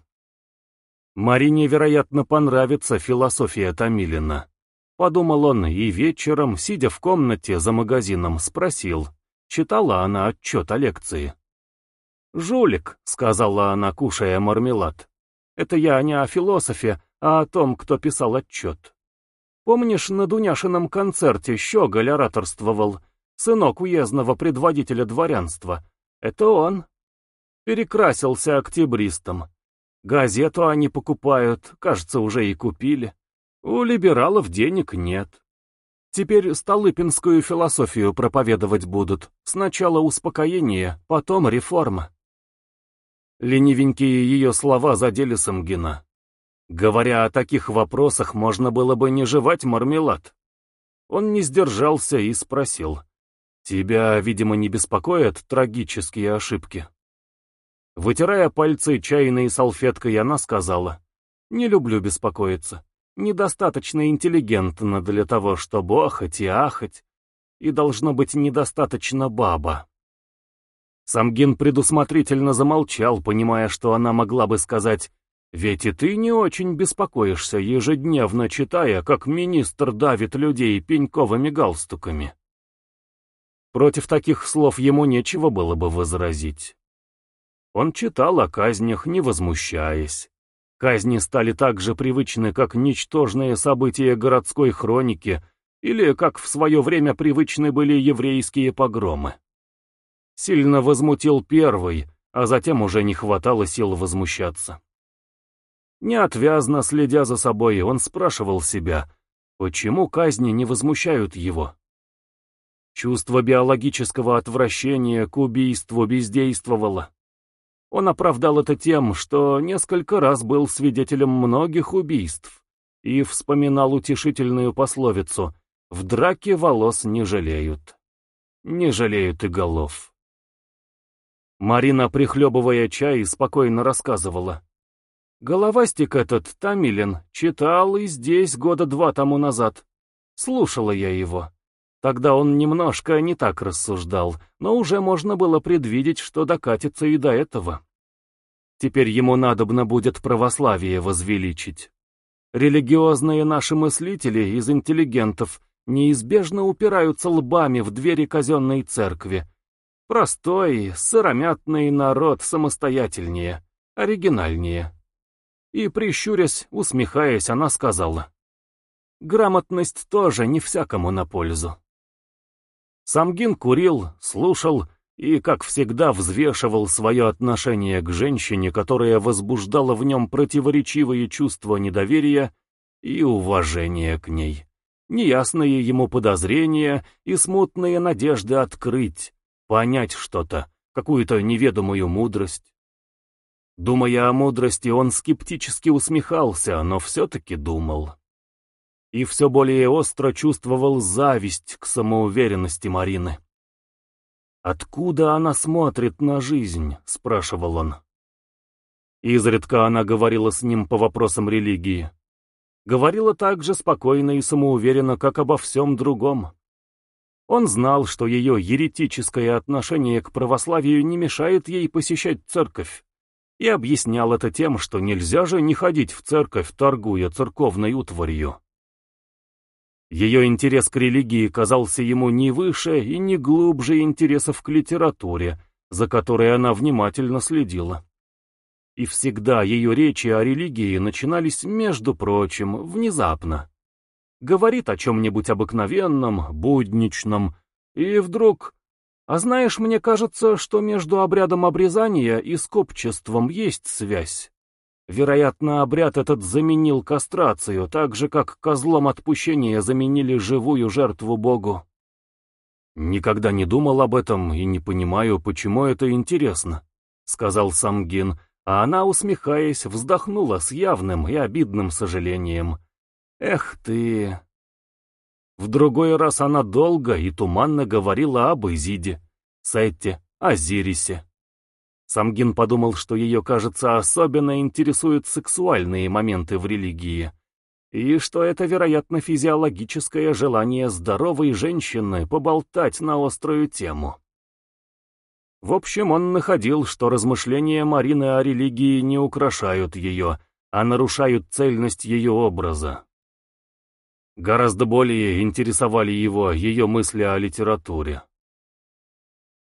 Марине, вероятно, понравится философия Томилина. Подумал он и вечером, сидя в комнате за магазином, спросил, читала она отчет о лекции. «Жулик», — сказала она, кушая мармелад. Это я не о философе, а о том, кто писал отчет. Помнишь, на Дуняшином концерте Щеголь ораторствовал, сынок уездного предводителя дворянства? Это он. Перекрасился октябристом. Газету они покупают, кажется, уже и купили. У либералов денег нет. Теперь столыпинскую философию проповедовать будут. Сначала успокоение, потом реформа. Ленивенькие ее слова задели Самгина. Говоря о таких вопросах, можно было бы не жевать мармелад. Он не сдержался и спросил. «Тебя, видимо, не беспокоят трагические ошибки?» Вытирая пальцы чайной салфеткой, она сказала. «Не люблю беспокоиться. Недостаточно интеллигентно для того, чтобы охать и ахать. И должно быть недостаточно баба». Самгин предусмотрительно замолчал, понимая, что она могла бы сказать «Ведь и ты не очень беспокоишься, ежедневно читая, как министр давит людей пеньковыми галстуками». Против таких слов ему нечего было бы возразить. Он читал о казнях, не возмущаясь. Казни стали так же привычны, как ничтожные события городской хроники, или как в свое время привычны были еврейские погромы. Сильно возмутил первый, а затем уже не хватало сил возмущаться. Неотвязно следя за собой, он спрашивал себя, почему казни не возмущают его. Чувство биологического отвращения к убийству бездействовало. Он оправдал это тем, что несколько раз был свидетелем многих убийств и вспоминал утешительную пословицу «В драке волос не жалеют». Не жалеют и голов. Марина, прихлебывая чай, спокойно рассказывала. Головастик этот, Тамилин, читал и здесь года два тому назад. Слушала я его. Тогда он немножко не так рассуждал, но уже можно было предвидеть, что докатится и до этого. Теперь ему надобно будет православие возвеличить. Религиозные наши мыслители из интеллигентов неизбежно упираются лбами в двери казенной церкви, Простой, сыромятный народ самостоятельнее, оригинальнее. И, прищурясь, усмехаясь, она сказала. Грамотность тоже не всякому на пользу. Самгин курил, слушал и, как всегда, взвешивал свое отношение к женщине, которая возбуждала в нем противоречивые чувства недоверия и уважения к ней, неясные ему подозрения и смутные надежды открыть, понять что-то, какую-то неведомую мудрость. Думая о мудрости, он скептически усмехался, но все-таки думал. И все более остро чувствовал зависть к самоуверенности Марины. «Откуда она смотрит на жизнь?» — спрашивал он. Изредка она говорила с ним по вопросам религии. Говорила так же спокойно и самоуверенно, как обо всем другом. Он знал, что ее еретическое отношение к православию не мешает ей посещать церковь, и объяснял это тем, что нельзя же не ходить в церковь, торгуя церковной утварью. Ее интерес к религии казался ему не выше и не глубже интересов к литературе, за которой она внимательно следила. И всегда ее речи о религии начинались, между прочим, внезапно. Говорит о чем-нибудь обыкновенном, будничном, и вдруг... А знаешь, мне кажется, что между обрядом обрезания и скопчеством есть связь. Вероятно, обряд этот заменил кастрацию, так же, как козлом отпущения заменили живую жертву Богу. «Никогда не думал об этом и не понимаю, почему это интересно», — сказал Самгин, а она, усмехаясь, вздохнула с явным и обидным сожалением. «Эх ты!» В другой раз она долго и туманно говорила об Изиде, Сетте, Азирисе. Самгин подумал, что ее, кажется, особенно интересуют сексуальные моменты в религии, и что это, вероятно, физиологическое желание здоровой женщины поболтать на острую тему. В общем, он находил, что размышления Марины о религии не украшают ее, а нарушают цельность ее образа. Гораздо более интересовали его ее мысли о литературе.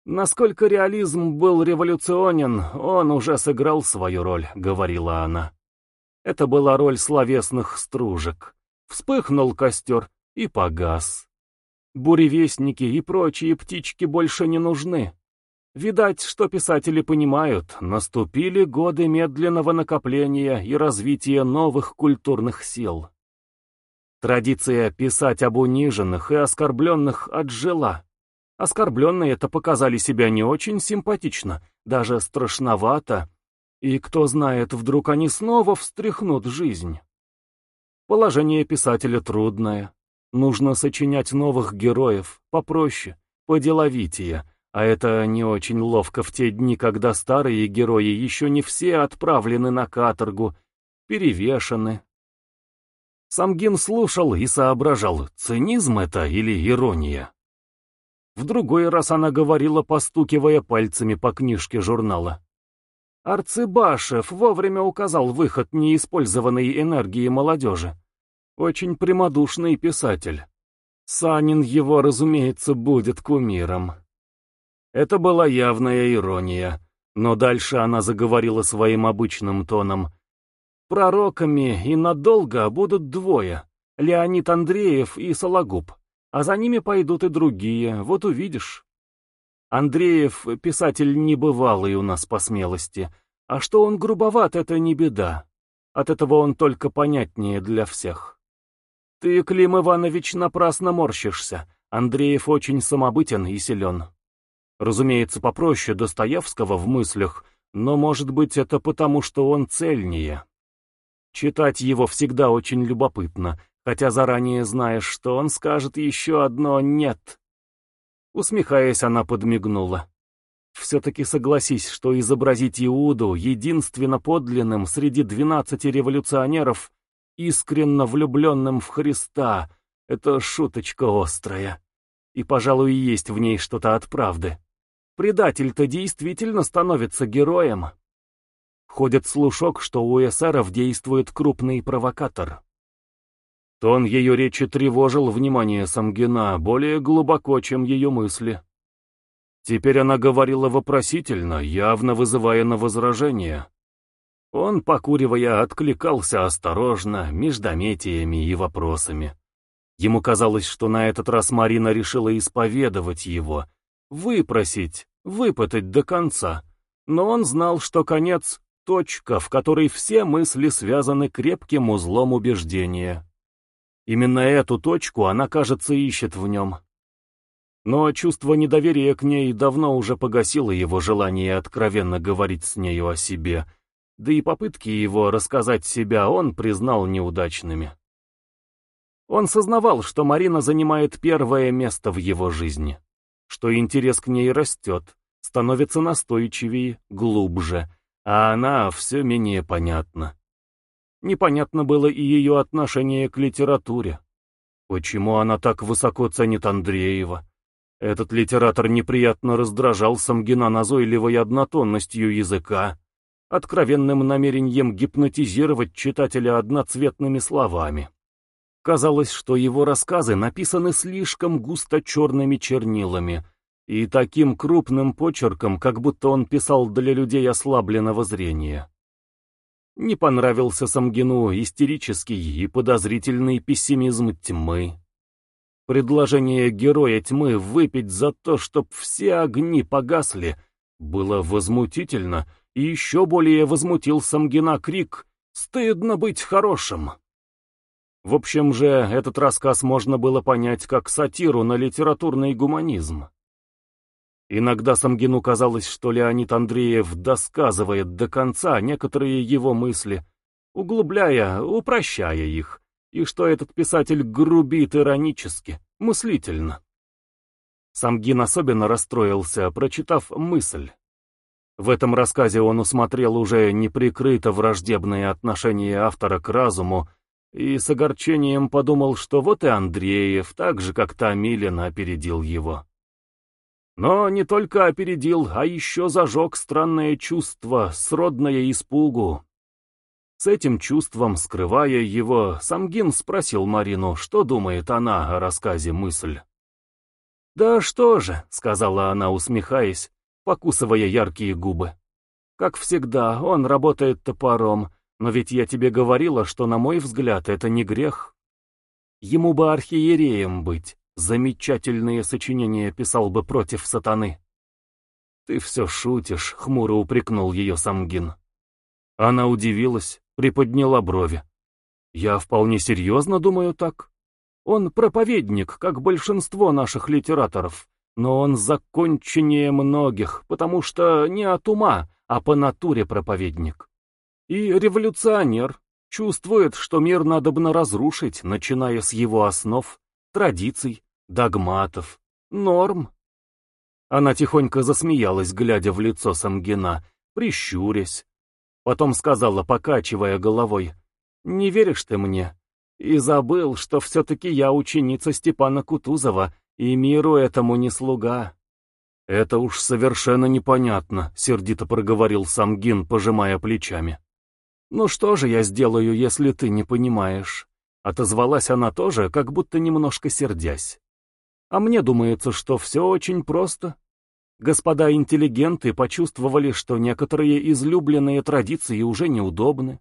«Насколько реализм был революционен, он уже сыграл свою роль», — говорила она. Это была роль словесных стружек. Вспыхнул костер и погас. Буревестники и прочие птички больше не нужны. Видать, что писатели понимают, наступили годы медленного накопления и развития новых культурных сил. Традиция писать об униженных и оскорбленных отжила. Оскорбленные-то показали себя не очень симпатично, даже страшновато, и кто знает, вдруг они снова встряхнут жизнь. Положение писателя трудное. Нужно сочинять новых героев, попроще, поделовитее, а это не очень ловко в те дни, когда старые герои еще не все отправлены на каторгу, перевешаны. Самгин слушал и соображал, цинизм это или ирония. В другой раз она говорила, постукивая пальцами по книжке журнала. Арцебашев вовремя указал выход неиспользованной энергии молодежи. Очень прямодушный писатель. Санин его, разумеется, будет кумиром. Это была явная ирония, но дальше она заговорила своим обычным тоном. Пророками и надолго будут двое — Леонид Андреев и Сологуб, а за ними пойдут и другие, вот увидишь. Андреев — писатель небывалый у нас по смелости, а что он грубоват — это не беда. От этого он только понятнее для всех. Ты, Клим Иванович, напрасно морщишься. Андреев очень самобытен и силен. Разумеется, попроще Достоевского в мыслях, но, может быть, это потому, что он цельнее. Читать его всегда очень любопытно, хотя заранее знаешь, что он скажет еще одно «нет». Усмехаясь, она подмигнула. Все-таки согласись, что изобразить Иуду единственно подлинным среди двенадцати революционеров, искренно влюбленным в Христа, это шуточка острая. И, пожалуй, есть в ней что-то от правды. Предатель-то действительно становится героем. Ходит слушок, что у эсеров действует крупный провокатор. Тон ее речи тревожил внимание Самгина более глубоко, чем ее мысли. Теперь она говорила вопросительно, явно вызывая на возражение. Он, покуривая, откликался осторожно, междометиями и вопросами. Ему казалось, что на этот раз Марина решила исповедовать его, выпросить, выпытать до конца. Но он знал, что конец — точка, в которой все мысли связаны крепким узлом убеждения. Именно эту точку она, кажется, ищет в нем. Но чувство недоверия к ней давно уже погасило его желание откровенно говорить с нею о себе, да и попытки его рассказать себя он признал неудачными. Он сознавал, что Марина занимает первое место в его жизни, что интерес к ней растет, становится настойчивее, глубже, а она все менее понятна. Непонятно было и ее отношение к литературе. Почему она так высоко ценит Андреева? Этот литератор неприятно раздражал Самгина назойливой однотонностью языка, откровенным намерением гипнотизировать читателя одноцветными словами. Казалось, что его рассказы написаны слишком густо черными чернилами и таким крупным почерком, как будто он писал для людей ослабленного зрения. Не понравился Самгину истерический и подозрительный пессимизм тьмы. Предложение героя тьмы выпить за то, чтоб все огни погасли, было возмутительно, и еще более возмутил Самгина крик «Стыдно быть хорошим!». В общем же, этот рассказ можно было понять как сатиру на литературный гуманизм. Иногда Самгину казалось, что Леонид Андреев досказывает до конца некоторые его мысли, углубляя, упрощая их, и что этот писатель грубит иронически, мыслительно. Самгин особенно расстроился, прочитав мысль. В этом рассказе он усмотрел уже неприкрыто враждебные отношения автора к разуму и с огорчением подумал, что вот и Андреев, так же как Томилин, опередил его. Но не только опередил, а еще зажег странное чувство, сродное испугу. С этим чувством, скрывая его, Самгин спросил Марину, что думает она о рассказе «Мысль». «Да что же», — сказала она, усмехаясь, покусывая яркие губы. «Как всегда, он работает топором, но ведь я тебе говорила, что, на мой взгляд, это не грех. Ему бы архиереем быть, замечательные сочинения писал бы против сатаны». «Ты все шутишь», — хмуро упрекнул ее Самгин. Она удивилась, приподняла брови. «Я вполне серьезно думаю так. Он проповедник, как большинство наших литераторов, но он законченнее многих, потому что не от ума, а по натуре проповедник. И революционер чувствует, что мир надобно разрушить, начиная с его основ, традиций, догматов, норм. Она тихонько засмеялась, глядя в лицо Самгина, прищурясь. Потом сказала, покачивая головой, «Не веришь ты мне? И забыл, что все-таки я ученица Степана Кутузова, и миру этому не слуга. «Это уж совершенно непонятно», — сердито проговорил Самгин, пожимая плечами. «Ну что же я сделаю, если ты не понимаешь?» Отозвалась она тоже, как будто немножко сердясь. «А мне думается, что все очень просто. Господа интеллигенты почувствовали, что некоторые излюбленные традиции уже неудобны,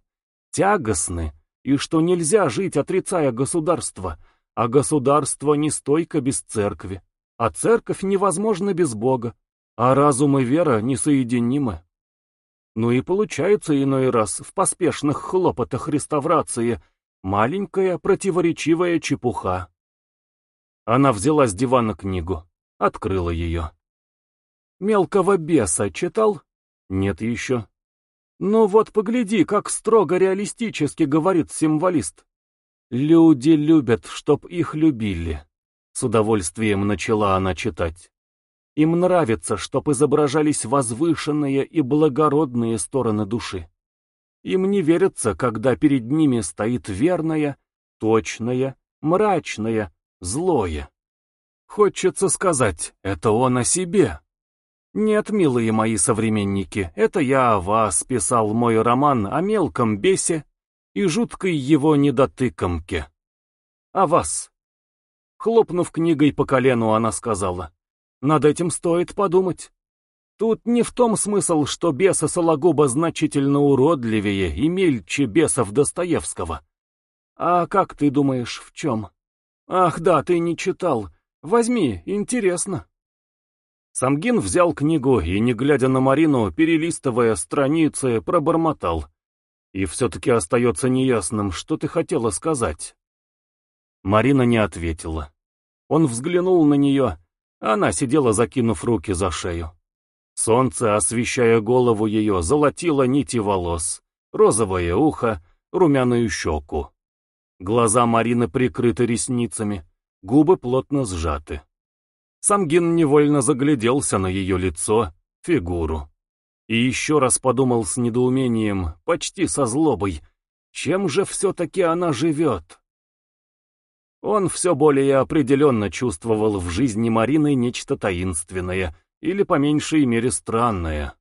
тягостны, и что нельзя жить, отрицая государство, а государство не стойко без церкви, а церковь невозможна без Бога, а разум и вера несоединимы. Ну и получается иной раз в поспешных хлопотах реставрации маленькая противоречивая чепуха. Она взяла с дивана книгу, открыла ее. «Мелкого беса читал?» «Нет еще». «Ну вот погляди, как строго реалистически говорит символист. «Люди любят, чтоб их любили», — с удовольствием начала она читать. «Им нравится, чтоб изображались возвышенные и благородные стороны души. Им не верится, когда перед ними стоит верное, точное, мрачное, злое. Хочется сказать, это он о себе. Нет, милые мои современники, это я о вас писал мой роман о мелком бесе и жуткой его недотыкомке. А вас? Хлопнув книгой по колену, она сказала, над этим стоит подумать. Тут не в том смысл, что беса Сологуба значительно уродливее и мельче бесов Достоевского. А как ты думаешь, в чем? Ах да, ты не читал. Возьми, интересно. Самгин взял книгу и, не глядя на Марину, перелистывая страницы, пробормотал. И все-таки остается неясным, что ты хотела сказать. Марина не ответила. Он взглянул на нее. Она сидела, закинув руки за шею. Солнце, освещая голову ее, золотило нити волос, розовое ухо, румяную щеку. Глаза Марины прикрыты ресницами, губы плотно сжаты. Самгин невольно загляделся на ее лицо, фигуру. И еще раз подумал с недоумением, почти со злобой, чем же все-таки она живет? Он все более определенно чувствовал в жизни Марины нечто таинственное, или по меньшей мере странное.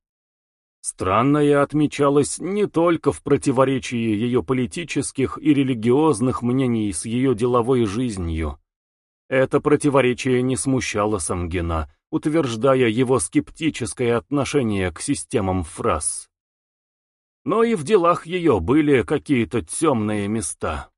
Странное отмечалось не только в противоречии ее политических и религиозных мнений с ее деловой жизнью. Это противоречие не смущало Самгина, утверждая его скептическое отношение к системам фраз. Но и в делах ее были какие-то темные места.